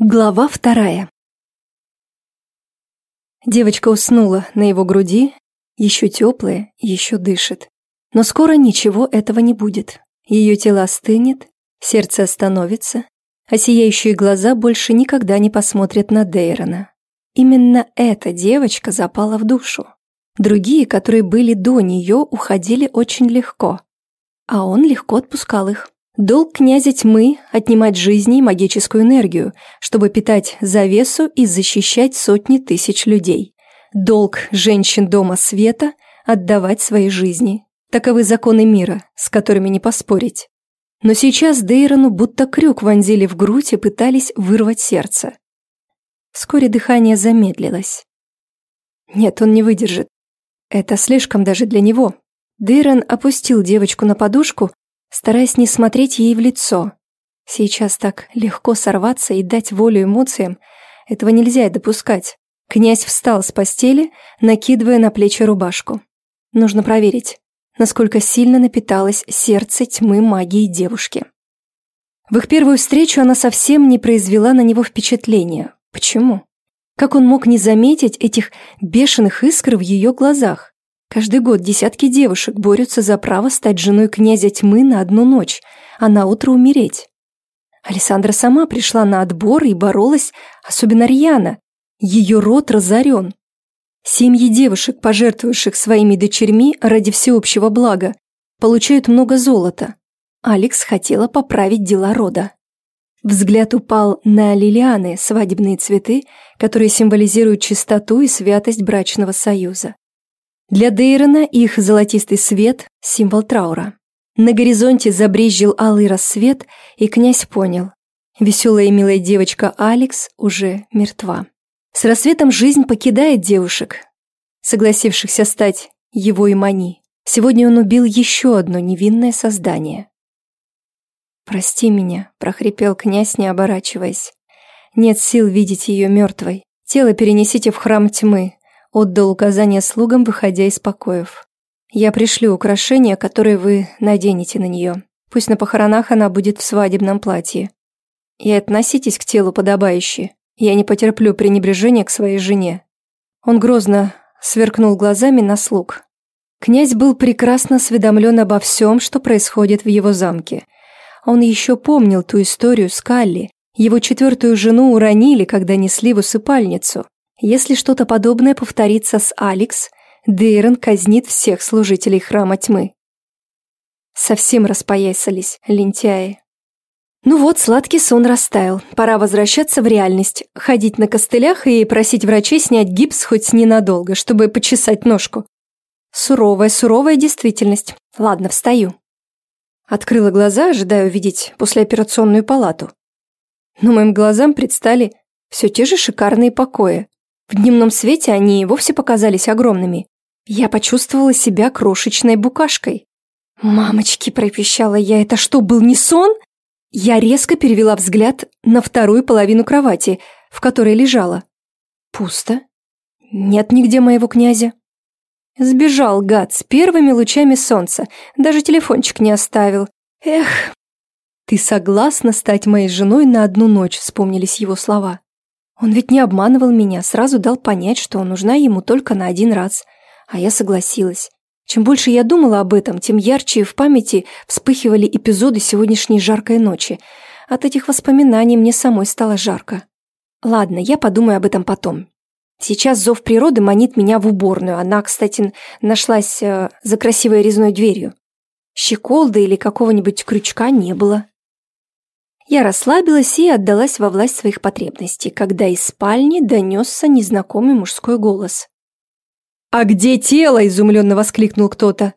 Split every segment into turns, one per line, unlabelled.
Глава вторая. Девочка уснула на его груди, еще теплая, еще дышит. Но скоро ничего этого не будет. Ее тело остынет, сердце остановится, а сияющие глаза больше никогда не посмотрят на Дейрона. Именно эта девочка запала в душу. Другие, которые были до нее, уходили очень легко, а он легко отпускал их. Долг князя тьмы – отнимать жизни и магическую энергию, чтобы питать завесу и защищать сотни тысяч людей. Долг женщин Дома Света – отдавать свои жизни. Таковы законы мира, с которыми не поспорить. Но сейчас Дейрону будто крюк вонзили в грудь и пытались вырвать сердце. Вскоре дыхание замедлилось. Нет, он не выдержит. Это слишком даже для него. Дейрон опустил девочку на подушку стараясь не смотреть ей в лицо. Сейчас так легко сорваться и дать волю эмоциям, этого нельзя допускать. Князь встал с постели, накидывая на плечи рубашку. Нужно проверить, насколько сильно напиталось сердце тьмы магии девушки. В их первую встречу она совсем не произвела на него впечатления. Почему? Как он мог не заметить этих бешеных искр в ее глазах? Каждый год десятки девушек борются за право стать женой князя тьмы на одну ночь, а на утро умереть. Александра сама пришла на отбор и боролась, особенно рьяно. Ее род разорен. Семьи девушек, пожертвовавших своими дочерьми ради всеобщего блага, получают много золота. Алекс хотела поправить дела рода. Взгляд упал на лилианы, свадебные цветы, которые символизируют чистоту и святость брачного союза. Для Дейрона их золотистый свет – символ траура. На горизонте забрезжил алый рассвет, и князь понял – веселая и милая девочка Алекс уже мертва. С рассветом жизнь покидает девушек, согласившихся стать его имани. Сегодня он убил еще одно невинное создание. «Прости меня», – прохрипел князь, не оборачиваясь. «Нет сил видеть ее мертвой. Тело перенесите в храм тьмы, Отдал указание слугам, выходя из покоев. «Я пришлю украшения, которые вы наденете на нее. Пусть на похоронах она будет в свадебном платье. И относитесь к телу подобающе. Я не потерплю пренебрежения к своей жене». Он грозно сверкнул глазами на слуг. Князь был прекрасно осведомлен обо всем, что происходит в его замке. Он еще помнил ту историю с Калли. Его четвертую жену уронили, когда несли в усыпальницу. Если что-то подобное повторится с Алекс, Дейрон казнит всех служителей Храма Тьмы. Совсем распоясались, лентяи. Ну вот, сладкий сон растаял. Пора возвращаться в реальность, ходить на костылях и просить врачей снять гипс хоть ненадолго, чтобы почесать ножку. Суровая, суровая действительность. Ладно, встаю. Открыла глаза, ожидая увидеть послеоперационную палату. Но моим глазам предстали все те же шикарные покои. В дневном свете они и вовсе показались огромными. Я почувствовала себя крошечной букашкой. «Мамочки!» – пропищала я. «Это что, был не сон?» Я резко перевела взгляд на вторую половину кровати, в которой лежала. Пусто. Нет нигде моего князя. Сбежал гад с первыми лучами солнца, даже телефончик не оставил. Эх, ты согласна стать моей женой на одну ночь, вспомнились его слова. Он ведь не обманывал меня, сразу дал понять, что нужна ему только на один раз. А я согласилась. Чем больше я думала об этом, тем ярче в памяти вспыхивали эпизоды сегодняшней жаркой ночи. От этих воспоминаний мне самой стало жарко. Ладно, я подумаю об этом потом. Сейчас зов природы манит меня в уборную. Она, кстати, нашлась э, за красивой резной дверью. Щеколды или какого-нибудь крючка не было. Я расслабилась и отдалась во власть своих потребностей, когда из спальни донесся незнакомый мужской голос. «А где тело?» – изумленно воскликнул кто-то.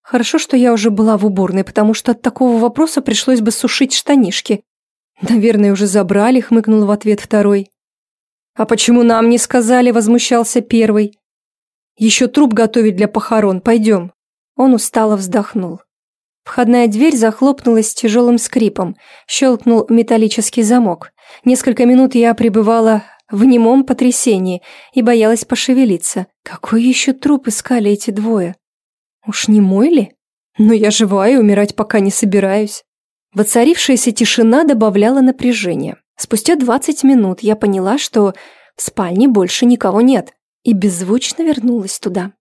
Хорошо, что я уже была в уборной, потому что от такого вопроса пришлось бы сушить штанишки. Наверное, уже забрали, хмыкнул в ответ второй. А почему нам не сказали, возмущался первый. Еще труп готовить для похорон, пойдем. Он устало вздохнул. Входная дверь захлопнулась тяжелым скрипом, щелкнул металлический замок. Несколько минут я пребывала в немом потрясении и боялась пошевелиться. Какой еще труп искали эти двое? Уж не мой ли? Но я жива и умирать пока не собираюсь. Воцарившаяся тишина добавляла напряжения. Спустя 20 минут я поняла, что в спальне больше никого нет, и беззвучно вернулась туда.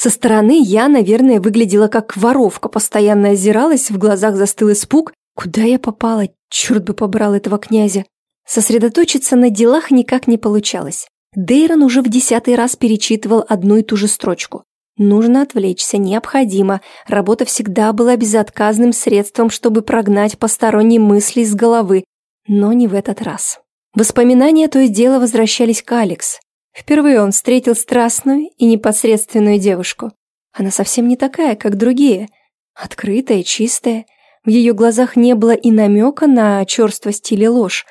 Со стороны я, наверное, выглядела как воровка, постоянно озиралась, в глазах застыл испуг. Куда я попала? Черт бы побрал этого князя. Сосредоточиться на делах никак не получалось. Дейрон уже в десятый раз перечитывал одну и ту же строчку. Нужно отвлечься, необходимо. Работа всегда была безотказным средством, чтобы прогнать посторонние мысли из головы. Но не в этот раз. Воспоминания то и дело возвращались к Алекс. Впервые он встретил страстную и непосредственную девушку. Она совсем не такая, как другие. Открытая, чистая. В ее глазах не было и намека на черствость или ложь.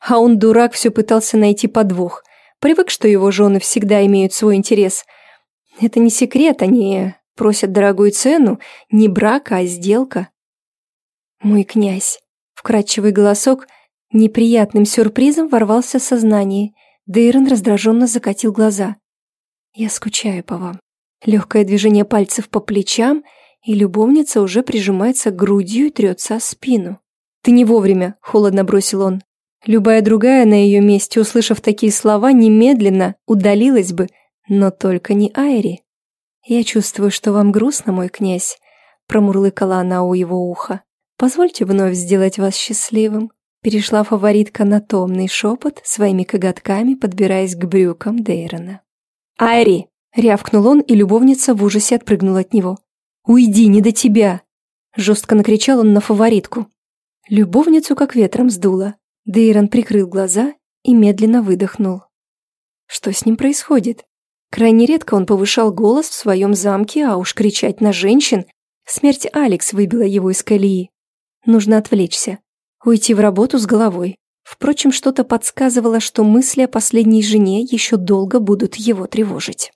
А он, дурак, все пытался найти подвох. Привык, что его жены всегда имеют свой интерес. Это не секрет, они просят дорогую цену, не брак, а сделка. «Мой князь», — вкрадчивый голосок, неприятным сюрпризом ворвался в сознание — Дейрон раздраженно закатил глаза. «Я скучаю по вам». Легкое движение пальцев по плечам, и любовница уже прижимается грудью и трется о спину. «Ты не вовремя», — холодно бросил он. Любая другая на ее месте, услышав такие слова, немедленно удалилась бы, но только не Айри. «Я чувствую, что вам грустно, мой князь», — промурлыкала она у его уха. «Позвольте вновь сделать вас счастливым». Перешла фаворитка на томный шепот, своими коготками подбираясь к брюкам Дейрона. «Айри!» — рявкнул он, и любовница в ужасе отпрыгнула от него. «Уйди, не до тебя!» — жестко накричал он на фаворитку. Любовницу как ветром сдуло. Дейрон прикрыл глаза и медленно выдохнул. Что с ним происходит? Крайне редко он повышал голос в своем замке, а уж кричать на женщин. Смерть Алекс выбила его из колеи. Нужно отвлечься. Уйти в работу с головой. Впрочем, что-то подсказывало, что мысли о последней жене еще долго будут его тревожить.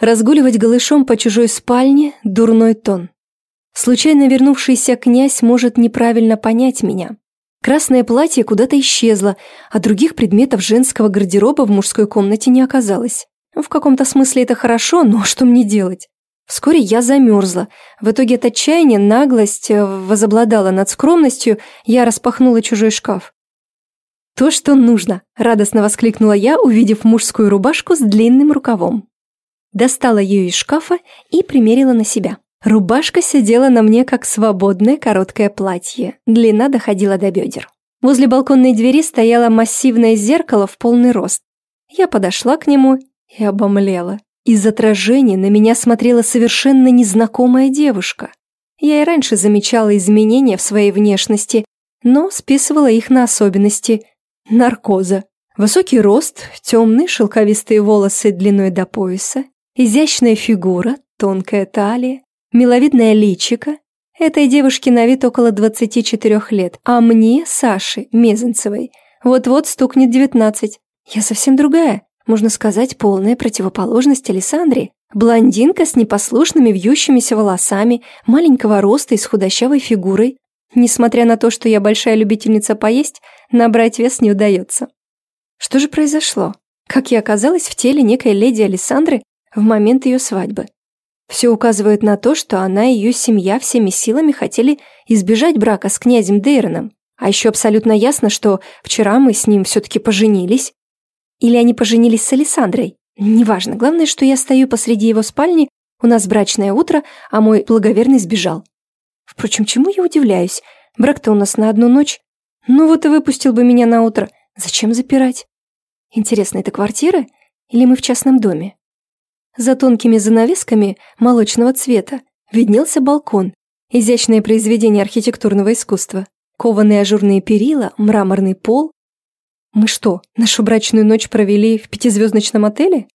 Разгуливать голышом по чужой спальне – дурной тон. Случайно вернувшийся князь может неправильно понять меня. Красное платье куда-то исчезло, а других предметов женского гардероба в мужской комнате не оказалось. В каком-то смысле это хорошо, но что мне делать? Вскоре я замерзла. В итоге от отчаяния наглость э, возобладала над скромностью, я распахнула чужой шкаф. «То, что нужно!» – радостно воскликнула я, увидев мужскую рубашку с длинным рукавом. Достала ее из шкафа и примерила на себя. Рубашка сидела на мне как свободное короткое платье, длина доходила до бедер. Возле балконной двери стояло массивное зеркало в полный рост. Я подошла к нему и обомлела. Из отражения на меня смотрела совершенно незнакомая девушка. Я и раньше замечала изменения в своей внешности, но списывала их на особенности наркоза. Высокий рост, темные шелковистые волосы длиной до пояса, изящная фигура, тонкая талия, миловидное личико. Этой девушке на вид около 24 лет, а мне, Саше, Мезенцевой, вот-вот стукнет 19. Я совсем другая. Можно сказать, полная противоположность Александре. Блондинка с непослушными вьющимися волосами, маленького роста и с худощавой фигурой. Несмотря на то, что я большая любительница поесть, набрать вес не удается. Что же произошло? Как я оказалась в теле некой леди Александры в момент ее свадьбы? Все указывает на то, что она и ее семья всеми силами хотели избежать брака с князем Дейроном. А еще абсолютно ясно, что вчера мы с ним все-таки поженились, или они поженились с Александрой. Неважно, главное, что я стою посреди его спальни, у нас брачное утро, а мой благоверный сбежал. Впрочем, чему я удивляюсь? Брак-то у нас на одну ночь. Ну вот и выпустил бы меня на утро. Зачем запирать? Интересно, это квартира или мы в частном доме? За тонкими занавесками молочного цвета виднелся балкон, изящное произведение архитектурного искусства. Кованые ажурные перила, мраморный пол, мы что, нашу брачную ночь провели в пятизвездочном отеле?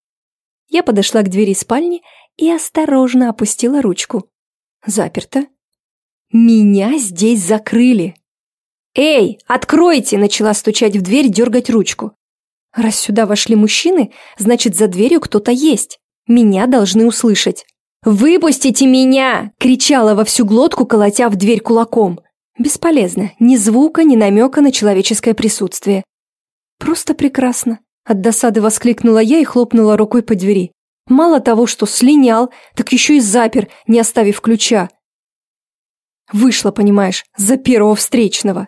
Я подошла к двери спальни и осторожно опустила ручку. Заперто. Меня здесь закрыли. «Эй, откройте!» – начала стучать в дверь, дергать ручку. Раз сюда вошли мужчины, значит, за дверью кто-то есть. Меня должны услышать. «Выпустите меня!» – кричала во всю глотку, колотя в дверь кулаком. Бесполезно. Ни звука, ни намека на человеческое присутствие. «Просто прекрасно!» От досады воскликнула я и хлопнула рукой по двери. Мало того, что слинял, так еще и запер, не оставив ключа. Вышла, понимаешь, за первого встречного.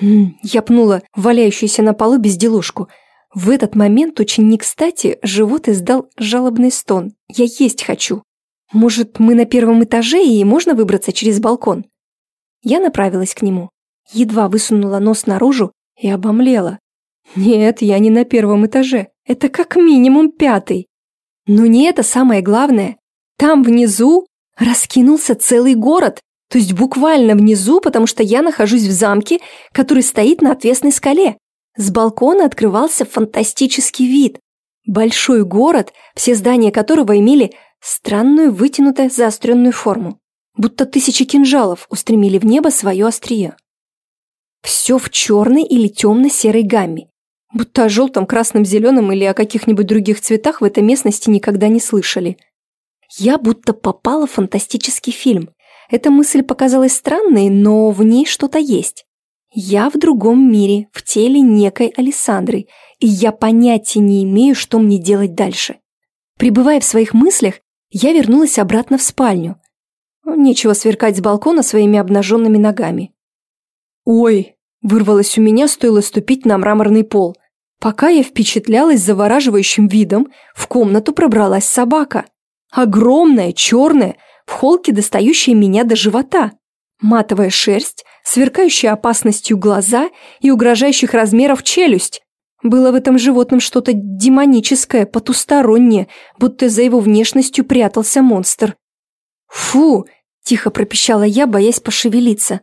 Я пнула валяющуюся на полу безделушку. В этот момент очень не кстати живот издал жалобный стон. Я есть хочу. Может, мы на первом этаже и можно выбраться через балкон? Я направилась к нему. Едва высунула нос наружу и обомлела. Нет, я не на первом этаже. Это как минимум пятый. Но не это самое главное. Там внизу раскинулся целый город, то есть буквально внизу, потому что я нахожусь в замке, который стоит на отвесной скале. С балкона открывался фантастический вид. Большой город, все здания которого имели странную вытянутую заостренную форму. Будто тысячи кинжалов устремили в небо свое острие. Все в черной или темно-серой гамме. Будто о желтом, красном, зеленом или о каких-нибудь других цветах в этой местности никогда не слышали. Я будто попала в фантастический фильм. Эта мысль показалась странной, но в ней что-то есть. Я в другом мире, в теле некой Александры, и я понятия не имею, что мне делать дальше. Прибывая в своих мыслях, я вернулась обратно в спальню. Нечего сверкать с балкона своими обнаженными ногами. «Ой!» – вырвалось у меня, стоило ступить на мраморный пол. Пока я впечатлялась завораживающим видом, в комнату пробралась собака. Огромная, черная, в холке достающая меня до живота. Матовая шерсть, сверкающая опасностью глаза и угрожающих размеров челюсть. Было в этом животном что-то демоническое, потустороннее, будто за его внешностью прятался монстр. «Фу!» – тихо пропищала я, боясь пошевелиться.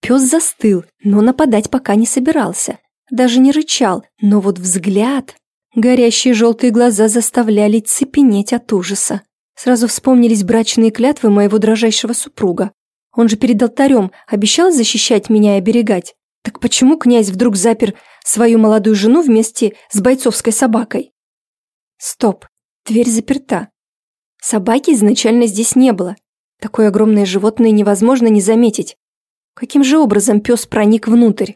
Пес застыл, но нападать пока не собирался. Даже не рычал, но вот взгляд... Горящие желтые глаза заставляли цепенеть от ужаса. Сразу вспомнились брачные клятвы моего дрожайшего супруга. Он же перед алтарем обещал защищать меня и оберегать. Так почему князь вдруг запер свою молодую жену вместе с бойцовской собакой? Стоп, дверь заперта. Собаки изначально здесь не было. Такое огромное животное невозможно не заметить. Каким же образом пес проник внутрь?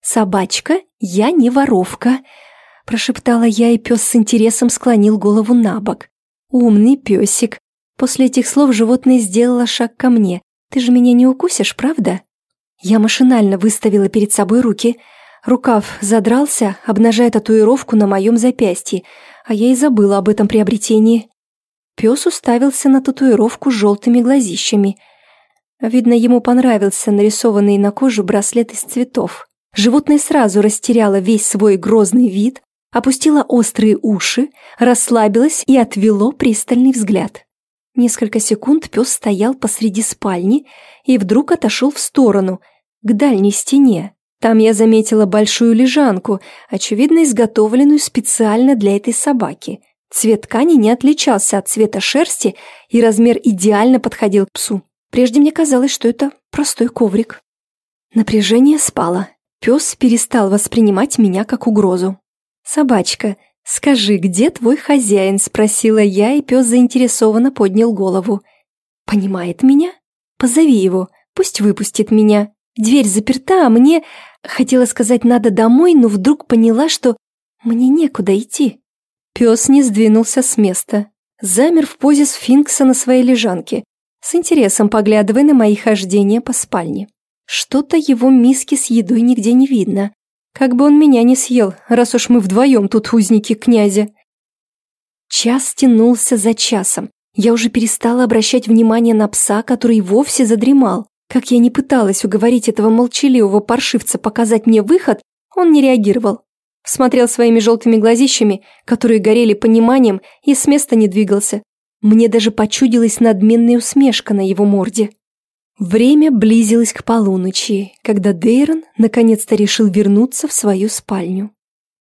«Собачка, я не воровка», – прошептала я, и пес с интересом склонил голову на бок. «Умный песик». После этих слов животное сделало шаг ко мне. «Ты же меня не укусишь, правда?» Я машинально выставила перед собой руки. Рукав задрался, обнажая татуировку на моем запястье, а я и забыла об этом приобретении. Пес уставился на татуировку желтыми глазищами. Видно, ему понравился нарисованный на коже браслет из цветов. Животное сразу растеряло весь свой грозный вид, опустило острые уши, расслабилось и отвело пристальный взгляд. Несколько секунд пес стоял посреди спальни и вдруг отошел в сторону, к дальней стене. Там я заметила большую лежанку, очевидно изготовленную специально для этой собаки. Цвет ткани не отличался от цвета шерсти, и размер идеально подходил к псу. Прежде мне казалось, что это простой коврик. Напряжение спало. Пес перестал воспринимать меня как угрозу. «Собачка, «Скажи, где твой хозяин?» – спросила я, и пес заинтересованно поднял голову. «Понимает меня? Позови его, пусть выпустит меня. Дверь заперта, а мне...» Хотела сказать «надо домой», но вдруг поняла, что мне некуда идти. Пес не сдвинулся с места. Замер в позе сфинкса на своей лежанке, с интересом поглядывая на мои хождения по спальне. Что-то его миски с едой нигде не видно. Как бы он меня не съел, раз уж мы вдвоем тут узники князя. Час тянулся за часом. Я уже перестала обращать внимание на пса, который вовсе задремал. Как я не пыталась уговорить этого молчаливого паршивца показать мне выход, он не реагировал. Смотрел своими желтыми глазищами, которые горели пониманием, и с места не двигался. Мне даже почудилась надменная усмешка на его морде. Время близилось к полуночи, когда Дейрон наконец-то решил вернуться в свою спальню.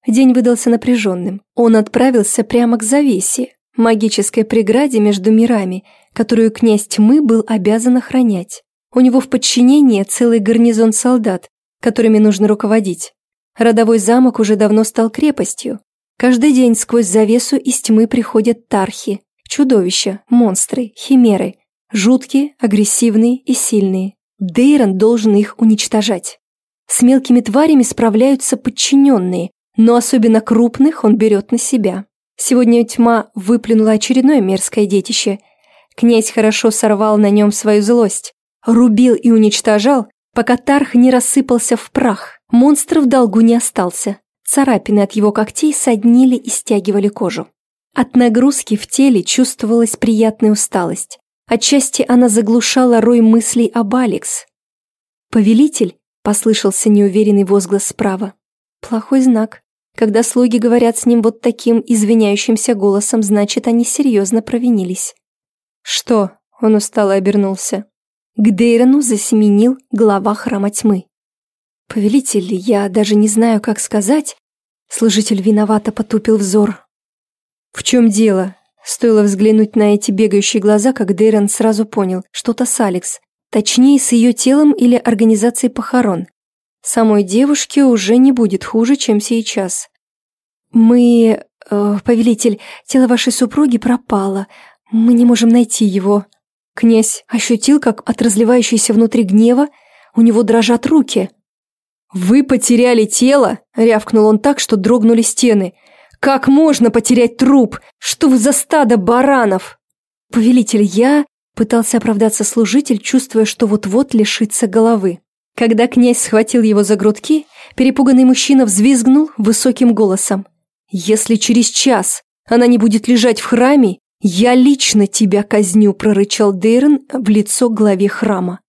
День выдался напряженным. Он отправился прямо к завесе, магической преграде между мирами, которую князь тьмы был обязан охранять. У него в подчинении целый гарнизон солдат, которыми нужно руководить. Родовой замок уже давно стал крепостью. Каждый день сквозь завесу из тьмы приходят тархи, чудовища, монстры, химеры – Жуткие, агрессивные и сильные. Дейрон должен их уничтожать. С мелкими тварями справляются подчиненные, но особенно крупных он берет на себя. Сегодня тьма выплюнула очередное мерзкое детище. Князь хорошо сорвал на нем свою злость. Рубил и уничтожал, пока Тарх не рассыпался в прах. Монстр в долгу не остался. Царапины от его когтей соднили и стягивали кожу. От нагрузки в теле чувствовалась приятная усталость. Отчасти она заглушала рой мыслей об Алекс. «Повелитель?» – послышался неуверенный возглас справа. Плохой знак. Когда слуги говорят с ним вот таким извиняющимся голосом, значит, они серьезно провинились. «Что?» – он устало обернулся. К Дейрону засеменил глава храма тьмы. «Повелитель, я даже не знаю, как сказать». Служитель виновато потупил взор. «В чем дело?» Стоило взглянуть на эти бегающие глаза, как Дейрон сразу понял, что-то с Алекс. Точнее, с ее телом или организацией похорон. Самой девушке уже не будет хуже, чем сейчас. «Мы... Э, повелитель, тело вашей супруги пропало. Мы не можем найти его». Князь ощутил, как от разливающейся внутри гнева у него дрожат руки. «Вы потеряли тело?» – рявкнул он так, что дрогнули стены. «Как можно потерять труп? Что вы за стадо баранов?» «Повелитель, я...» – пытался оправдаться служитель, чувствуя, что вот-вот лишится головы. Когда князь схватил его за грудки, перепуганный мужчина взвизгнул высоким голосом. «Если через час она не будет лежать в храме, я лично тебя казню», прорычал Дейрон в лицо главе храма.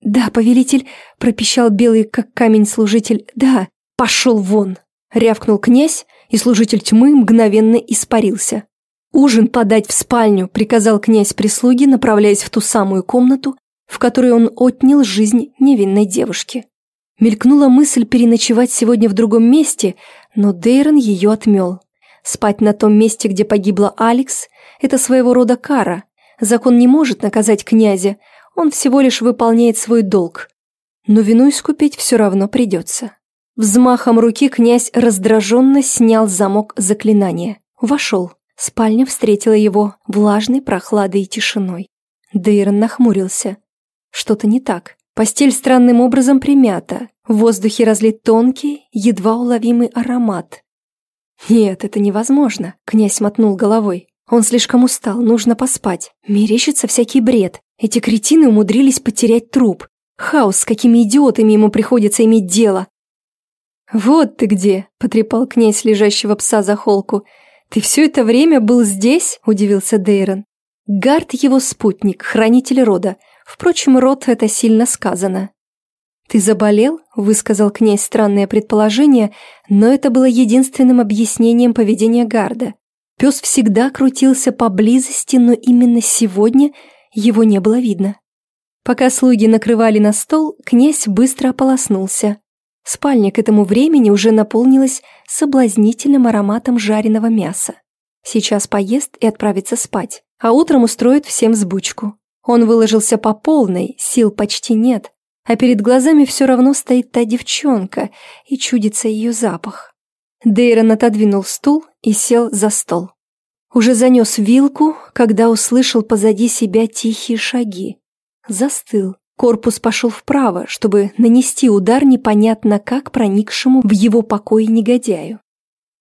«Да, повелитель», — пропищал белый, как камень служитель, «да, пошел вон», — рявкнул князь, и служитель тьмы мгновенно испарился. «Ужин подать в спальню», — приказал князь прислуги, направляясь в ту самую комнату, в которой он отнял жизнь невинной девушки. Мелькнула мысль переночевать сегодня в другом месте, но Дейрон ее отмел. Спать на том месте, где погибла Алекс, это своего рода кара. Закон не может наказать князя, он всего лишь выполняет свой долг. Но вину искупить все равно придется. Взмахом руки князь раздраженно снял замок заклинания. Вошел. Спальня встретила его влажной прохладой и тишиной. Дейрон нахмурился. Что-то не так. Постель странным образом примята. В воздухе разлит тонкий, едва уловимый аромат. «Нет, это невозможно», — князь мотнул головой. «Он слишком устал, нужно поспать. Мерещится всякий бред. Эти кретины умудрились потерять труп. Хаос, с какими идиотами ему приходится иметь дело». «Вот ты где», — потрепал князь лежащего пса за холку. «Ты все это время был здесь?» — удивился Дейрон. Гард его спутник, хранитель рода. Впрочем, род это сильно сказано. «Ты заболел?» – высказал князь странное предположение, но это было единственным объяснением поведения Гарда. Пес всегда крутился поблизости, но именно сегодня его не было видно. Пока слуги накрывали на стол, князь быстро ополоснулся. Спальня к этому времени уже наполнилась соблазнительным ароматом жареного мяса. Сейчас поест и отправится спать, а утром устроит всем взбучку. Он выложился по полной, сил почти нет, а перед глазами все равно стоит та девчонка и чудится ее запах. Дейрон отодвинул стул и сел за стол. Уже занес вилку, когда услышал позади себя тихие шаги. Застыл. Корпус пошел вправо, чтобы нанести удар непонятно как проникшему в его покой негодяю.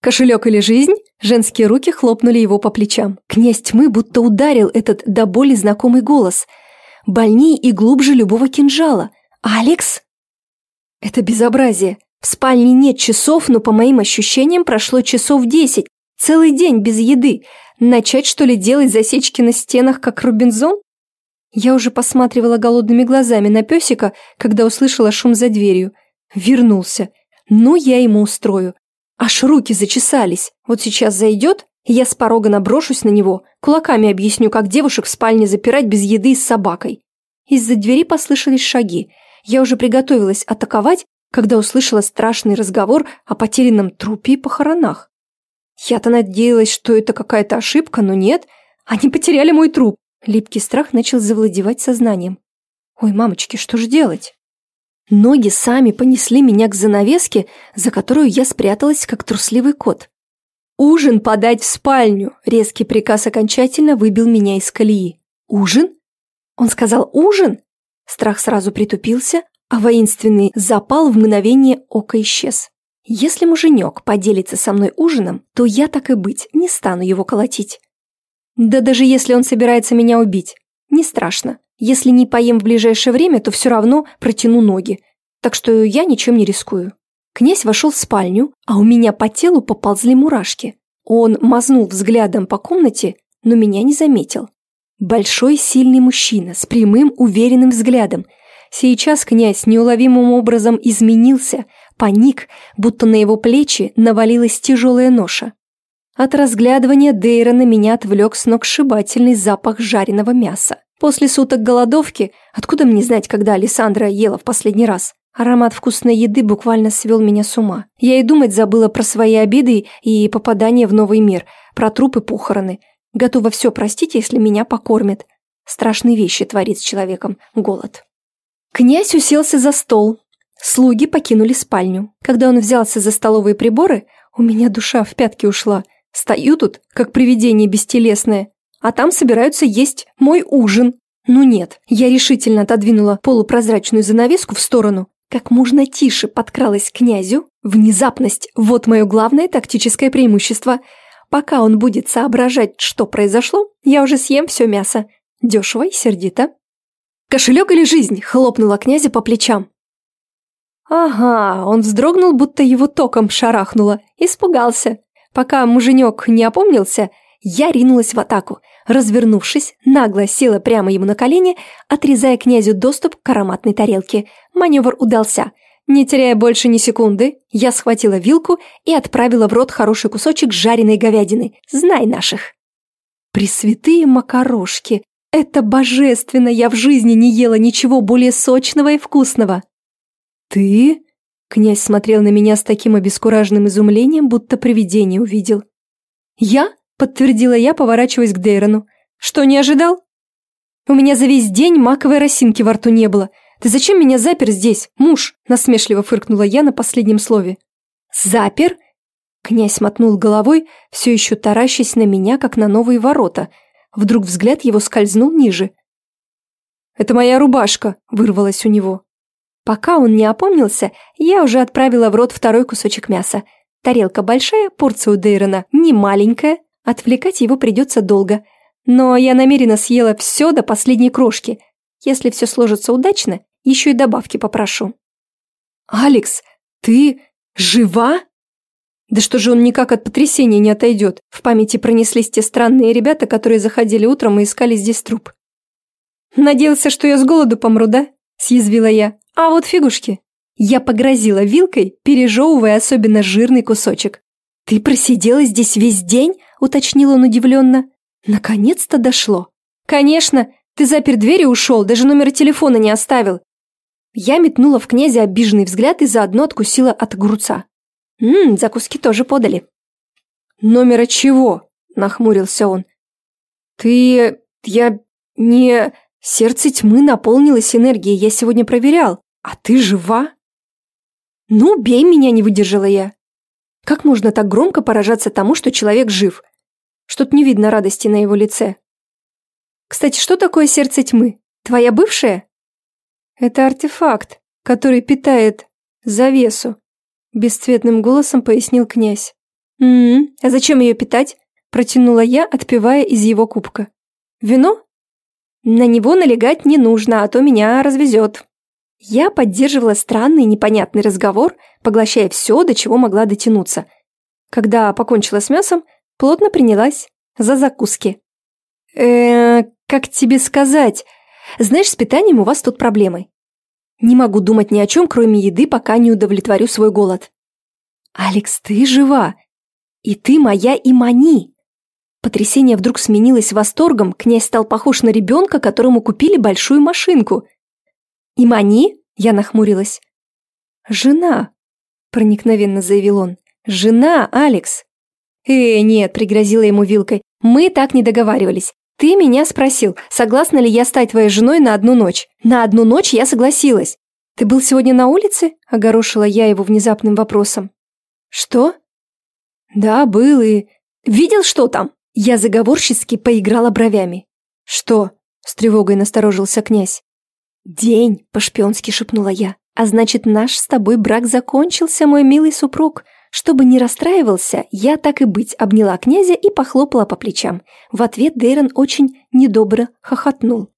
Кошелек или жизнь? Женские руки хлопнули его по плечам. Князь тьмы будто ударил этот до боли знакомый голос. Больней и глубже любого кинжала. «Алекс?» Это безобразие. В спальне нет часов, но по моим ощущениям прошло часов десять. Целый день без еды. Начать, что ли, делать засечки на стенах, как Робинзон? Я уже посматривала голодными глазами на песика, когда услышала шум за дверью. Вернулся. Ну, я ему устрою. Аж руки зачесались. Вот сейчас зайдет, и я с порога наброшусь на него, кулаками объясню, как девушек в спальне запирать без еды и с собакой. Из-за двери послышались шаги. Я уже приготовилась атаковать, когда услышала страшный разговор о потерянном трупе и похоронах. Я-то надеялась, что это какая-то ошибка, но нет. Они потеряли мой труп. Липкий страх начал завладевать сознанием. Ой, мамочки, что же делать? Ноги сами понесли меня к занавеске, за которую я спряталась, как трусливый кот. «Ужин подать в спальню!» Резкий приказ окончательно выбил меня из колеи. «Ужин?» Он сказал «ужин?» Страх сразу притупился, а воинственный запал в мгновение ока исчез. Если муженек поделится со мной ужином, то я, так и быть, не стану его колотить. Да даже если он собирается меня убить, не страшно. Если не поем в ближайшее время, то все равно протяну ноги. Так что я ничем не рискую. Князь вошел в спальню, а у меня по телу поползли мурашки. Он мазнул взглядом по комнате, но меня не заметил. Большой сильный мужчина с прямым уверенным взглядом. Сейчас князь неуловимым образом изменился, паник, будто на его плечи навалилась тяжелая ноша. От разглядывания Дейрона меня отвлек сногсшибательный запах жареного мяса. После суток голодовки, откуда мне знать, когда Александра ела в последний раз? Аромат вкусной еды буквально свел меня с ума. Я и думать забыла про свои обиды и попадание в новый мир, про трупы похороны. Готова все простить, если меня покормят. Страшные вещи творит с человеком голод. Князь уселся за стол. Слуги покинули спальню. Когда он взялся за столовые приборы, у меня душа в пятки ушла. Стою тут, как привидение бестелесное, а там собираются есть мой ужин. Ну нет, я решительно отодвинула полупрозрачную занавеску в сторону, как можно тише подкралась к князю. Внезапность – вот мое главное тактическое преимущество. Пока он будет соображать, что произошло, я уже съем все мясо. Дешево и сердито. «Кошелек или жизнь?» – хлопнула князя по плечам. Ага, он вздрогнул, будто его током шарахнуло. Испугался. Пока муженек не опомнился, я ринулась в атаку. Развернувшись, нагло села прямо ему на колени, отрезая князю доступ к ароматной тарелке. Маневр удался. Не теряя больше ни секунды, я схватила вилку и отправила в рот хороший кусочек жареной говядины. Знай наших. Пресвятые макарошки! Это божественно! Я в жизни не ела ничего более сочного и вкусного. Ты? Князь смотрел на меня с таким обескураженным изумлением, будто привидение увидел. «Я?» – подтвердила я, поворачиваясь к Дейрону. «Что, не ожидал?» «У меня за весь день маковой росинки во рту не было. Ты зачем меня запер здесь, муж?» – насмешливо фыркнула я на последнем слове. «Запер?» Князь мотнул головой, все еще таращась на меня, как на новые ворота. Вдруг взгляд его скользнул ниже. «Это моя рубашка», – вырвалась у него. Пока он не опомнился, я уже отправила в рот второй кусочек мяса. Тарелка большая, порция у Дейрона не маленькая, отвлекать его придется долго. Но я намеренно съела все до последней крошки. Если все сложится удачно, еще и добавки попрошу. «Алекс, ты жива?» Да что же он никак от потрясения не отойдет? В памяти пронеслись те странные ребята, которые заходили утром и искали здесь труп. «Надеялся, что я с голоду помру, да?» – съязвила я. А вот фигушки. Я погрозила вилкой, пережевывая особенно жирный кусочек. «Ты просидела здесь весь день?» – уточнил он удивленно. Наконец-то дошло. «Конечно, ты запер дверь и ушел, даже номера телефона не оставил». Я метнула в князя обиженный взгляд и заодно откусила от огурца. «Ммм, закуски тоже подали». «Номера чего?» – нахмурился он. «Ты... я... не...» Сердце тьмы наполнилось энергией, я сегодня проверял. А ты жива? Ну, бей меня, не выдержала я. Как можно так громко поражаться тому, что человек жив? Что-то не видно радости на его лице. Кстати, что такое сердце тьмы? Твоя бывшая? Это артефакт, который питает завесу, бесцветным голосом пояснил князь. «М -м, а зачем ее питать?» протянула я, отпивая из его кубка. «Вино? На него налегать не нужно, а то меня развезет. Я поддерживала странный непонятный разговор, поглощая все, до чего могла дотянуться. Когда покончила с мясом, плотно принялась за закуски. э как тебе сказать? Знаешь, с питанием у вас тут проблемы. Не могу думать ни о чем, кроме еды, пока не удовлетворю свой голод. Алекс, ты жива. И ты моя Имани. Потрясение вдруг сменилось восторгом, князь стал похож на ребенка, которому купили большую машинку. «Имани?» – я нахмурилась. «Жена», – проникновенно заявил он. «Жена, Алекс». «Э, нет», – пригрозила ему вилкой. «Мы так не договаривались. Ты меня спросил, согласна ли я стать твоей женой на одну ночь. На одну ночь я согласилась. Ты был сегодня на улице?» – огорошила я его внезапным вопросом. «Что?» «Да, был и...» «Видел, что там?» Я заговорчески поиграла бровями. «Что?» – с тревогой насторожился князь. «День!» – по-шпионски шепнула я. «А значит, наш с тобой брак закончился, мой милый супруг!» Чтобы не расстраивался, я так и быть обняла князя и похлопала по плечам. В ответ Дейрон очень недобро хохотнул.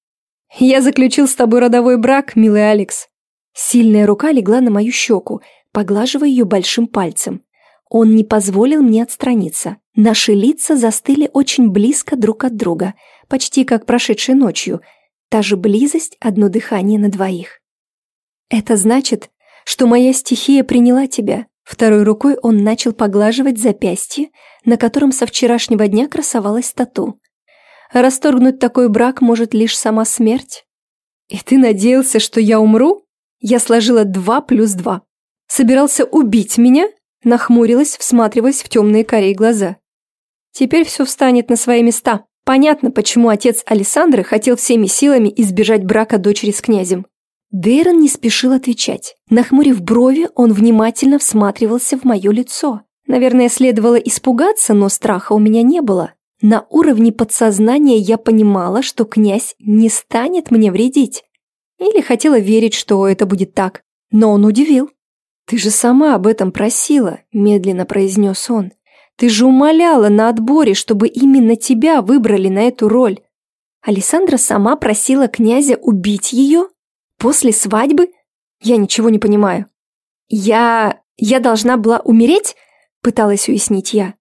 Я заключил с тобой родовой брак, милый Алекс. Сильная рука легла на мою щеку, поглаживая ее большим пальцем. Он не позволил мне отстраниться. Наши лица застыли очень близко друг от друга, почти как прошедшей ночью. Та же близость, одно дыхание на двоих. «Это значит, что моя стихия приняла тебя». Второй рукой он начал поглаживать запястье, на котором со вчерашнего дня красовалась тату. Расторгнуть такой брак может лишь сама смерть. И ты надеялся, что я умру? Я сложила два плюс два. Собирался убить меня? Нахмурилась, всматриваясь в темные корей глаза. Теперь все встанет на свои места. Понятно, почему отец Александры хотел всеми силами избежать брака дочери с князем. Дейрон не спешил отвечать. Нахмурив брови, он внимательно всматривался в мое лицо. Наверное, следовало испугаться, но страха у меня не было. На уровне подсознания я понимала, что князь не станет мне вредить. Или хотела верить, что это будет так. Но он удивил. «Ты же сама об этом просила», – медленно произнес он. «Ты же умоляла на отборе, чтобы именно тебя выбрали на эту роль». Александра сама просила князя убить ее? После свадьбы? Я ничего не понимаю. «Я... я должна была умереть?» – пыталась уяснить я.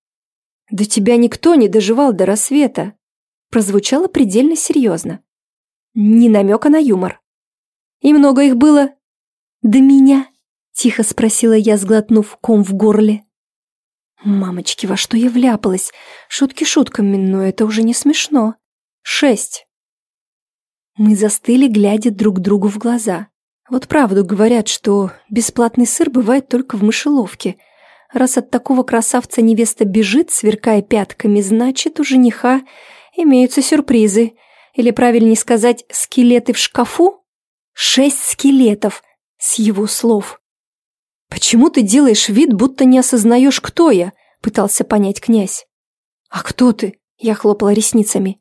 «Да тебя никто не доживал до рассвета», – прозвучало предельно серьезно. Ни намека на юмор. «И много их было?» «До меня», – тихо спросила я, сглотнув ком в горле. «Мамочки, во что я вляпалась? Шутки шутками, но это уже не смешно. Шесть». Мы застыли, глядя друг другу в глаза. Вот правду говорят, что бесплатный сыр бывает только в мышеловке – Раз от такого красавца невеста бежит, сверкая пятками, значит, у жениха имеются сюрпризы. Или, правильнее сказать, скелеты в шкафу? Шесть скелетов, с его слов. «Почему ты делаешь вид, будто не осознаешь, кто я?» – пытался понять князь. «А кто ты?» – я хлопала ресницами.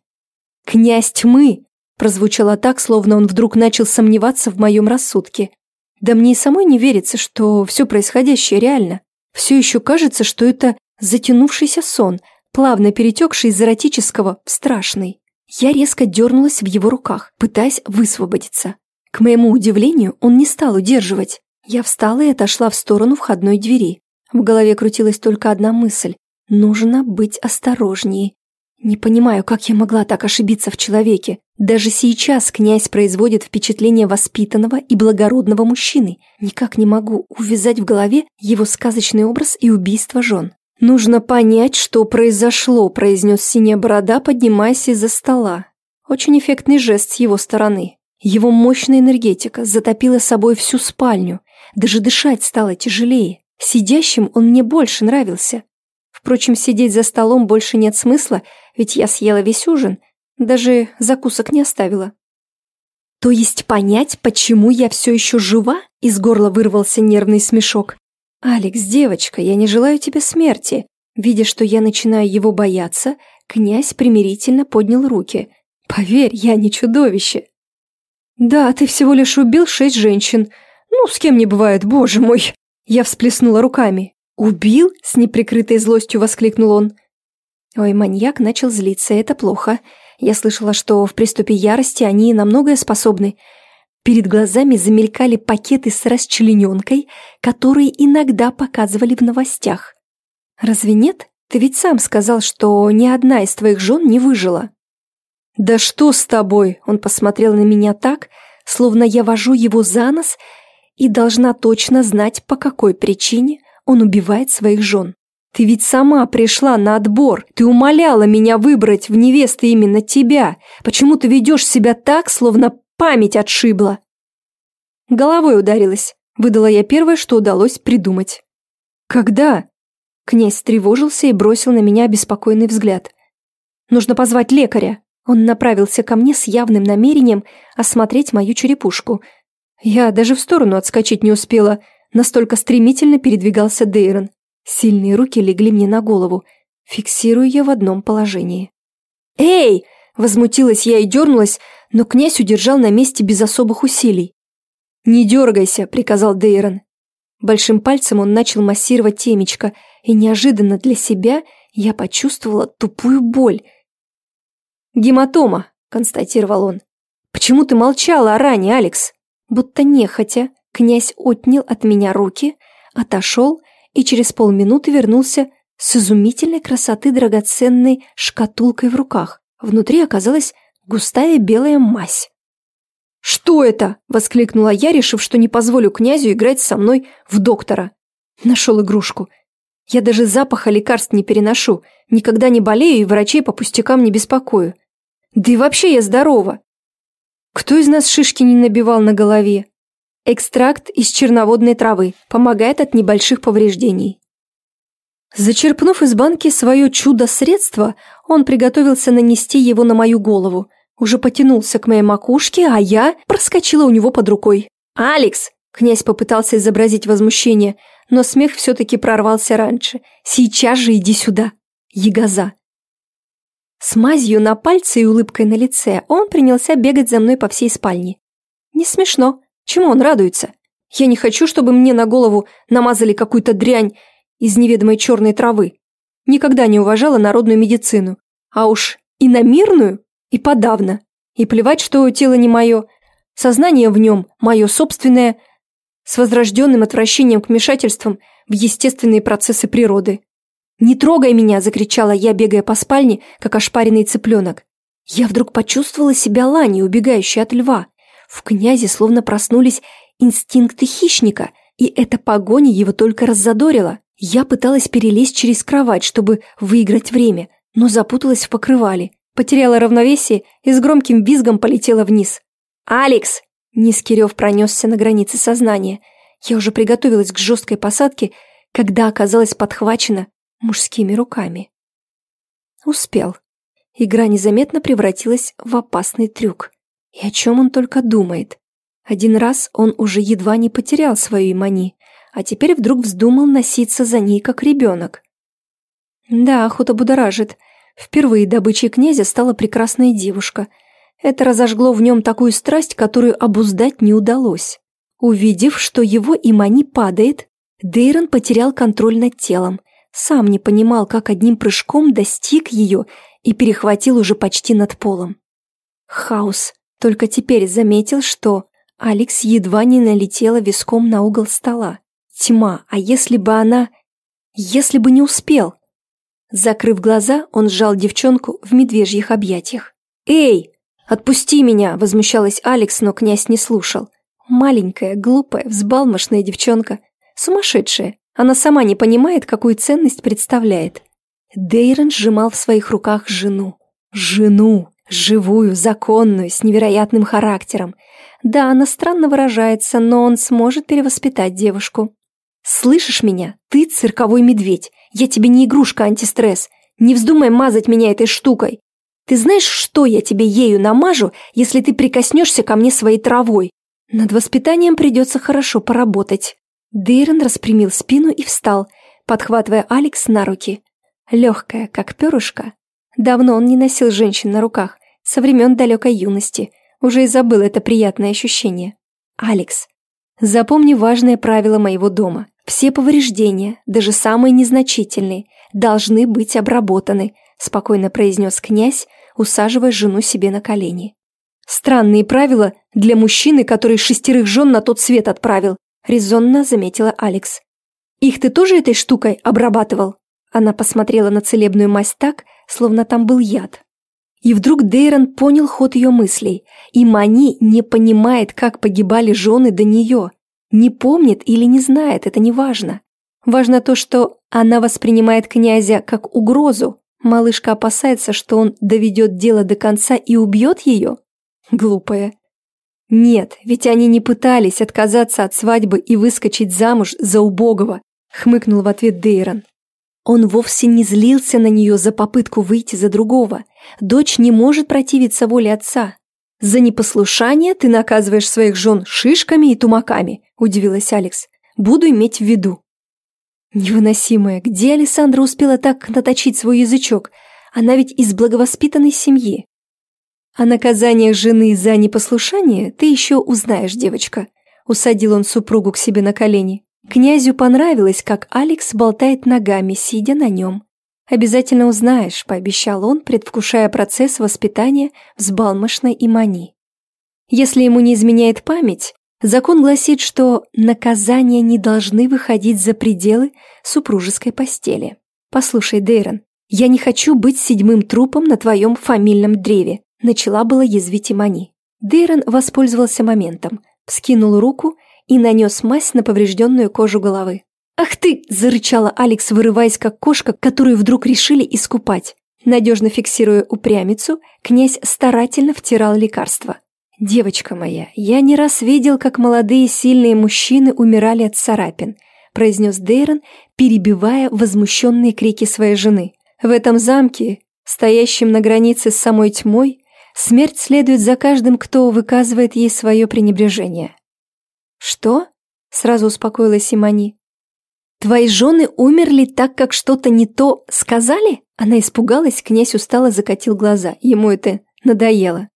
«Князь тьмы!» – прозвучало так, словно он вдруг начал сомневаться в моем рассудке. Да мне и самой не верится, что все происходящее реально. Все еще кажется, что это затянувшийся сон, плавно перетекший из эротического в страшный. Я резко дернулась в его руках, пытаясь высвободиться. К моему удивлению, он не стал удерживать. Я встала и отошла в сторону входной двери. В голове крутилась только одна мысль. Нужно быть осторожнее. Не понимаю, как я могла так ошибиться в человеке. Даже сейчас князь производит впечатление воспитанного и благородного мужчины. Никак не могу увязать в голове его сказочный образ и убийство жен. «Нужно понять, что произошло», – произнес синяя борода, поднимаясь из-за стола. Очень эффектный жест с его стороны. Его мощная энергетика затопила собой всю спальню. Даже дышать стало тяжелее. Сидящим он мне больше нравился. Впрочем, сидеть за столом больше нет смысла, ведь я съела весь ужин, даже закусок не оставила. То есть понять, почему я все еще жива? Из горла вырвался нервный смешок. «Алекс, девочка, я не желаю тебе смерти». Видя, что я начинаю его бояться, князь примирительно поднял руки. «Поверь, я не чудовище». «Да, ты всего лишь убил шесть женщин. Ну, с кем не бывает, боже мой!» Я всплеснула руками. «Убил?» – с неприкрытой злостью воскликнул он. Ой, маньяк начал злиться, это плохо. Я слышала, что в приступе ярости они на многое способны. Перед глазами замелькали пакеты с расчлененкой, которые иногда показывали в новостях. «Разве нет? Ты ведь сам сказал, что ни одна из твоих жен не выжила». «Да что с тобой?» Он посмотрел на меня так, словно я вожу его за нос и должна точно знать, по какой причине он убивает своих жен. Ты ведь сама пришла на отбор. Ты умоляла меня выбрать в невесты именно тебя. Почему ты ведешь себя так, словно память отшибла?» Головой ударилась. Выдала я первое, что удалось придумать. «Когда?» Князь тревожился и бросил на меня беспокойный взгляд. «Нужно позвать лекаря». Он направился ко мне с явным намерением осмотреть мою черепушку. Я даже в сторону отскочить не успела, настолько стремительно передвигался Дейрон. Сильные руки легли мне на голову, фиксируя ее в одном положении. «Эй!» – возмутилась я и дернулась, но князь удержал на месте без особых усилий. «Не дергайся», – приказал Дейрон. Большим пальцем он начал массировать темечко, и неожиданно для себя я почувствовала тупую боль. «Гематома», – констатировал он. Почему ты молчала о ране, Алекс?» Будто нехотя, князь отнял от меня руки, отошел и через полминуты вернулся с изумительной красоты драгоценной шкатулкой в руках. Внутри оказалась густая белая мазь. «Что это?» – воскликнула я, решив, что не позволю князю играть со мной в доктора. Нашел игрушку. Я даже запаха лекарств не переношу, никогда не болею и врачей по пустякам не беспокою. Да и вообще я здорова. Кто из нас шишки не набивал на голове? Экстракт из черноводной травы помогает от небольших повреждений. Зачерпнув из банки свое чудо-средство, он приготовился нанести его на мою голову. Уже потянулся к моей макушке, а я проскочила у него под рукой. «Алекс!» – князь попытался изобразить возмущение, но смех все-таки прорвался раньше. «Сейчас же иди сюда!» Ягоза. С мазью на пальце и улыбкой на лице он принялся бегать за мной по всей спальне. Не смешно. Чему он радуется? Я не хочу, чтобы мне на голову намазали какую-то дрянь из неведомой черной травы. Никогда не уважала народную медицину. А уж и на мирную, и подавно. И плевать, что тело не мое. Сознание в нем мое собственное, с возрожденным отвращением к вмешательствам в естественные процессы природы. «Не трогай меня!» – закричала я, бегая по спальне, как ошпаренный цыпленок. Я вдруг почувствовала себя ланей, убегающей от льва. В князе словно проснулись инстинкты хищника, и эта погоня его только раззадорила. Я пыталась перелезть через кровать, чтобы выиграть время, но запуталась в покрывале, потеряла равновесие и с громким визгом полетела вниз. «Алекс!» – низкий рев пронесся на границе сознания. Я уже приготовилась к жесткой посадке, когда оказалась подхвачена мужскими руками. Успел. Игра незаметно превратилась в опасный трюк. И о чем он только думает? Один раз он уже едва не потерял свою имани, а теперь вдруг вздумал носиться за ней, как ребенок. Да, охота будоражит. Впервые добычей князя стала прекрасная девушка. Это разожгло в нем такую страсть, которую обуздать не удалось. Увидев, что его имани падает, Дейрон потерял контроль над телом – сам не понимал, как одним прыжком достиг ее и перехватил уже почти над полом. Хаос только теперь заметил, что Алекс едва не налетела виском на угол стола. Тьма, а если бы она... Если бы не успел? Закрыв глаза, он сжал девчонку в медвежьих объятиях. «Эй, отпусти меня!» – возмущалась Алекс, но князь не слушал. Маленькая, глупая, взбалмошная девчонка. Сумасшедшая. Она сама не понимает, какую ценность представляет. Дейрон сжимал в своих руках жену. Жену! Живую, законную, с невероятным характером. Да, она странно выражается, но он сможет перевоспитать девушку. «Слышишь меня? Ты цирковой медведь. Я тебе не игрушка антистресс. Не вздумай мазать меня этой штукой. Ты знаешь, что я тебе ею намажу, если ты прикоснешься ко мне своей травой? Над воспитанием придется хорошо поработать». Дейрон распрямил спину и встал, подхватывая Алекс на руки. Легкая, как перышко. Давно он не носил женщин на руках, со времен далекой юности. Уже и забыл это приятное ощущение. «Алекс, запомни важное правило моего дома. Все повреждения, даже самые незначительные, должны быть обработаны», спокойно произнес князь, усаживая жену себе на колени. Странные правила для мужчины, который шестерых жен на тот свет отправил, резонно заметила Алекс. «Их ты тоже этой штукой обрабатывал?» Она посмотрела на целебную мазь так, словно там был яд. И вдруг Дейрон понял ход ее мыслей, и Мани не понимает, как погибали жены до нее. Не помнит или не знает, это не важно. Важно то, что она воспринимает князя как угрозу. Малышка опасается, что он доведет дело до конца и убьет ее? Глупая. «Нет, ведь они не пытались отказаться от свадьбы и выскочить замуж за убогого», хмыкнул в ответ Дейрон. Он вовсе не злился на нее за попытку выйти за другого. Дочь не может противиться воле отца. «За непослушание ты наказываешь своих жен шишками и тумаками», удивилась Алекс. «Буду иметь в виду». Невыносимая, где Александра успела так наточить свой язычок? Она ведь из благовоспитанной семьи. О наказаниях жены за непослушание ты еще узнаешь, девочка. Усадил он супругу к себе на колени. Князю понравилось, как Алекс болтает ногами, сидя на нем. «Обязательно узнаешь», — пообещал он, предвкушая процесс воспитания взбалмошной Имани. Если ему не изменяет память, закон гласит, что наказания не должны выходить за пределы супружеской постели. Послушай, Дейрон, я не хочу быть седьмым трупом на твоем фамильном древе, начала было язвить Имани. Дейрон воспользовался моментом, вскинул руку и нанес мазь на поврежденную кожу головы. «Ах ты!» – зарычала Алекс, вырываясь как кошка, которую вдруг решили искупать. Надежно фиксируя упрямицу, князь старательно втирал лекарство. «Девочка моя, я не раз видел, как молодые сильные мужчины умирали от царапин», произнес Дейрон, перебивая возмущенные крики своей жены. «В этом замке, стоящем на границе с самой тьмой, смерть следует за каждым, кто выказывает ей свое пренебрежение». «Что?» – сразу успокоилась Симони. «Твои жены умерли так, как что-то не то сказали?» Она испугалась, князь устало закатил глаза. Ему это надоело.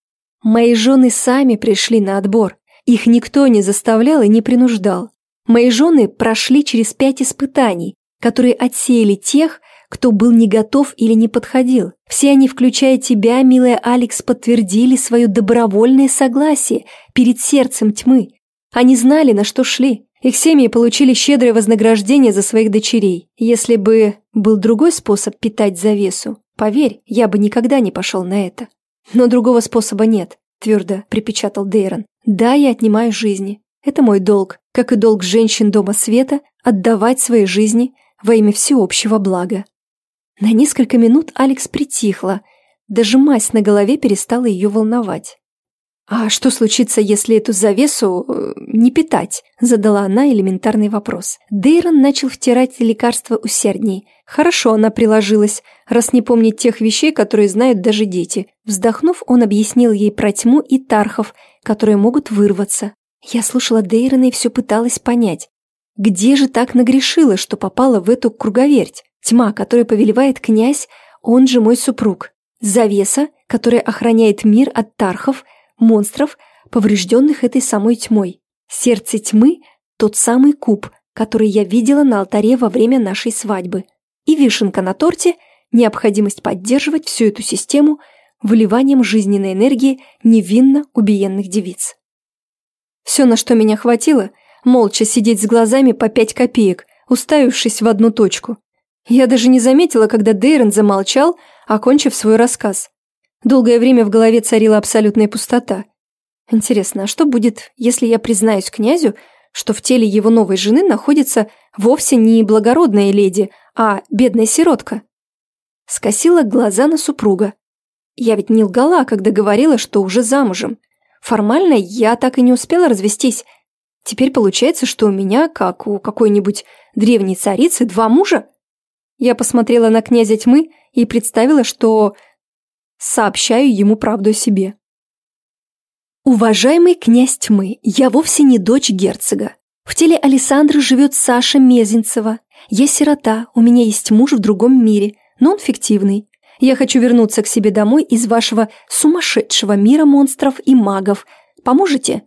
«Мои жены сами пришли на отбор. Их никто не заставлял и не принуждал. Мои жены прошли через пять испытаний, которые отсеяли тех, кто был не готов или не подходил. Все они, включая тебя, милая Алекс, подтвердили свое добровольное согласие перед сердцем тьмы. Они знали, на что шли. Их семьи получили щедрое вознаграждение за своих дочерей. Если бы был другой способ питать завесу, поверь, я бы никогда не пошел на это. Но другого способа нет, твердо припечатал Дейрон. Да, я отнимаю жизни. Это мой долг, как и долг женщин Дома Света, отдавать свои жизни во имя всеобщего блага. На несколько минут Алекс притихла, даже мазь на голове перестала ее волновать. «А что случится, если эту завесу э, не питать?» – задала она элементарный вопрос. Дейрон начал втирать лекарство усердней. Хорошо она приложилась, раз не помнит тех вещей, которые знают даже дети. Вздохнув, он объяснил ей про тьму и тархов, которые могут вырваться. Я слушала Дейрона и все пыталась понять. Где же так нагрешила, что попала в эту круговерть? Тьма, которой повелевает князь, он же мой супруг. Завеса, которая охраняет мир от тархов – монстров, поврежденных этой самой тьмой. Сердце тьмы – тот самый куб, который я видела на алтаре во время нашей свадьбы. И вишенка на торте – необходимость поддерживать всю эту систему выливанием жизненной энергии невинно убиенных девиц. Все, на что меня хватило – молча сидеть с глазами по пять копеек, уставившись в одну точку. Я даже не заметила, когда Дейрон замолчал, окончив свой рассказ. Долгое время в голове царила абсолютная пустота. Интересно, а что будет, если я признаюсь князю, что в теле его новой жены находится вовсе не благородная леди, а бедная сиротка? Скосила глаза на супруга. Я ведь не лгала, когда говорила, что уже замужем. Формально я так и не успела развестись. Теперь получается, что у меня, как у какой-нибудь древней царицы, два мужа? Я посмотрела на князя тьмы и представила, что Сообщаю ему правду о себе. Уважаемый князь тьмы, я вовсе не дочь герцога. В теле Александры живет Саша Мезенцева. Я сирота, у меня есть муж в другом мире, но он фиктивный. Я хочу вернуться к себе домой из вашего сумасшедшего мира монстров и магов. Поможете?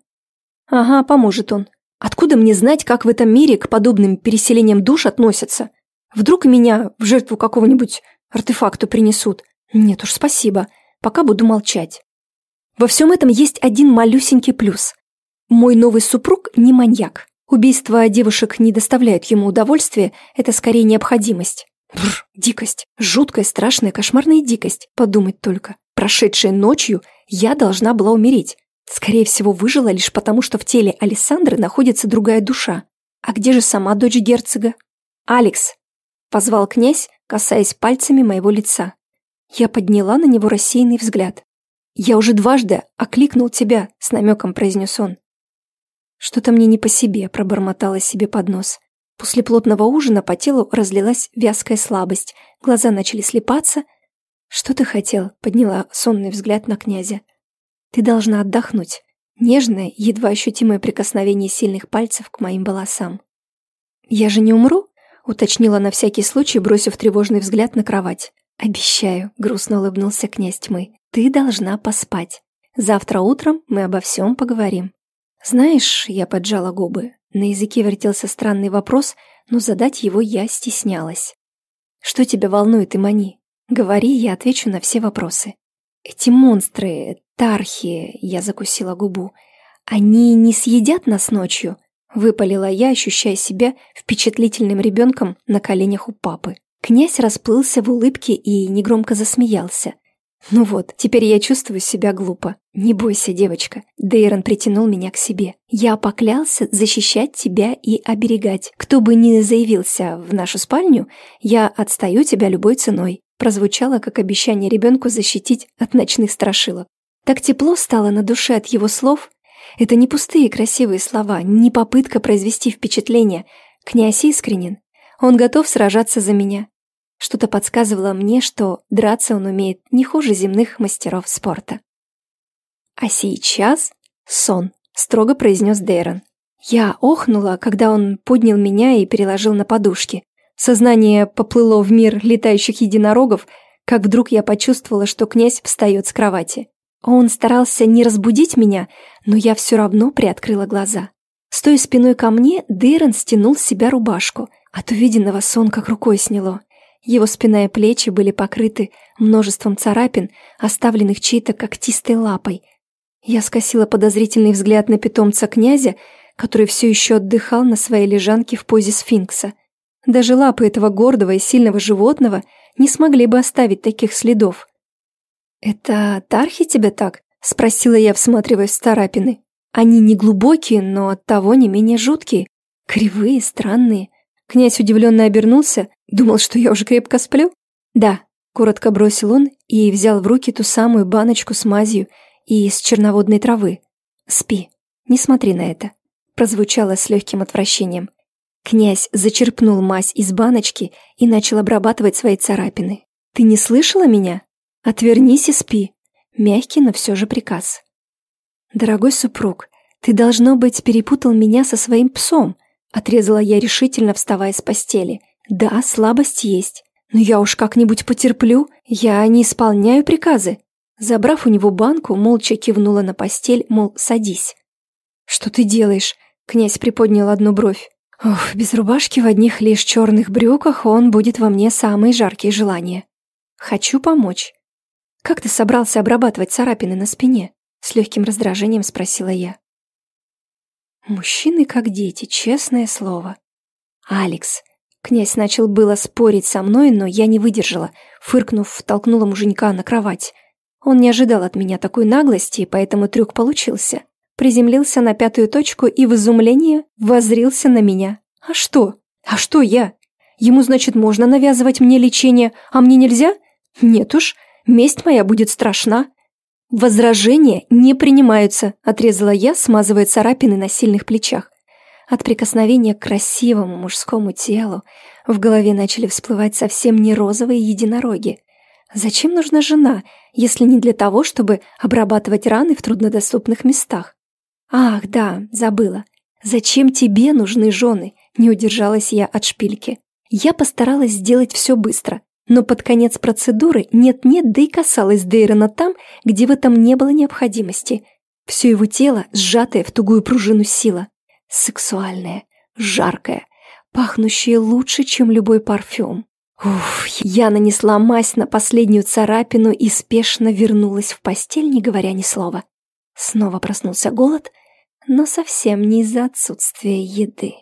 Ага, поможет он. Откуда мне знать, как в этом мире к подобным переселениям душ относятся? Вдруг меня в жертву какого-нибудь артефакту принесут? Нет уж, спасибо. Пока буду молчать. Во всем этом есть один малюсенький плюс. Мой новый супруг не маньяк. Убийство девушек не доставляет ему удовольствия, это скорее необходимость. Бррр, дикость. Жуткая, страшная, кошмарная дикость. Подумать только. Прошедшей ночью я должна была умереть. Скорее всего, выжила лишь потому, что в теле Александры находится другая душа. А где же сама дочь герцога? «Алекс!» – позвал князь, касаясь пальцами моего лица. Я подняла на него рассеянный взгляд. «Я уже дважды окликнул тебя», — с намеком произнес он. «Что-то мне не по себе», — пробормотала себе под нос. После плотного ужина по телу разлилась вязкая слабость, глаза начали слепаться. «Что ты хотел?» — подняла сонный взгляд на князя. «Ты должна отдохнуть». Нежное, едва ощутимое прикосновение сильных пальцев к моим волосам. «Я же не умру?» — уточнила на всякий случай, бросив тревожный взгляд на кровать. «Обещаю», — грустно улыбнулся князь тьмы, — «ты должна поспать. Завтра утром мы обо всем поговорим». «Знаешь», — я поджала губы, на языке вертелся странный вопрос, но задать его я стеснялась. «Что тебя волнует, Имани? Говори, я отвечу на все вопросы». Эти монстры, тархи, я закусила губу, они не съедят нас ночью? Выпалила я, ощущая себя впечатлительным ребенком на коленях у папы. Князь расплылся в улыбке и негромко засмеялся. Ну вот, теперь я чувствую себя глупо. Не бойся, девочка. Дейрон притянул меня к себе. Я поклялся защищать тебя и оберегать. Кто бы ни заявился в нашу спальню, я отстаю тебя любой ценой. Прозвучало как обещание ребенку защитить от ночных страшилок. Так тепло стало на душе от его слов. Это не пустые красивые слова, не попытка произвести впечатление. Князь искренен. Он готов сражаться за меня. Что-то подсказывало мне, что драться он умеет не хуже земных мастеров спорта. «А сейчас сон», — строго произнес Дейрон. Я охнула, когда он поднял меня и переложил на подушки. Сознание поплыло в мир летающих единорогов, как вдруг я почувствовала, что князь встает с кровати. Он старался не разбудить меня, но я все равно приоткрыла глаза. Стоя спиной ко мне, Дейрон стянул с себя рубашку. От увиденного сон как рукой сняло. Его спина и плечи были покрыты множеством царапин, оставленных чьей-то когтистой лапой. Я скосила подозрительный взгляд на питомца князя, который все еще отдыхал на своей лежанке в позе сфинкса. Даже лапы этого гордого и сильного животного не смогли бы оставить таких следов. «Это Тархи тебя так?» — спросила я, всматриваясь в царапины. «Они не глубокие, но оттого не менее жуткие. Кривые, странные. Князь удивленно обернулся, думал, что я уже крепко сплю. «Да», — коротко бросил он и взял в руки ту самую баночку с мазью и из черноводной травы. «Спи, не смотри на это», — прозвучало с легким отвращением. Князь зачерпнул мазь из баночки и начал обрабатывать свои царапины. «Ты не слышала меня? Отвернись и спи». Мягкий, но все же приказ. «Дорогой супруг, ты, должно быть, перепутал меня со своим псом», Отрезала я решительно, вставая с постели. Да, слабость есть. Но я уж как-нибудь потерплю. Я не исполняю приказы. Забрав у него банку, молча кивнула на постель, мол, садись. «Что ты делаешь?» Князь приподнял одну бровь. «Ох, без рубашки в одних лишь черных брюках он будет во мне самые жаркие желания. Хочу помочь». «Как ты собрался обрабатывать царапины на спине?» С легким раздражением спросила я. Мужчины как дети, честное слово. Алекс. Князь начал было спорить со мной, но я не выдержала, фыркнув, толкнула муженька на кровать. Он не ожидал от меня такой наглости, поэтому трюк получился. Приземлился на пятую точку и в изумлении воззрился на меня. А что? А что я? Ему, значит, можно навязывать мне лечение, а мне нельзя? Нет уж, месть моя будет страшна. «Возражения не принимаются», — отрезала я, смазывая царапины на сильных плечах. От прикосновения к красивому мужскому телу в голове начали всплывать совсем не розовые единороги. Зачем нужна жена, если не для того, чтобы обрабатывать раны в труднодоступных местах? Ах, да, забыла. Зачем тебе нужны жены? Не удержалась я от шпильки. Я постаралась сделать все быстро, но под конец процедуры нет-нет, да и касалась Дейрона там, где в этом не было необходимости. Все его тело, сжатое в тугую пружину сила. Сексуальное, жаркое, пахнущее лучше, чем любой парфюм. Уф, я нанесла мазь на последнюю царапину и спешно вернулась в постель, не говоря ни слова. Снова проснулся голод, но совсем не из-за отсутствия еды.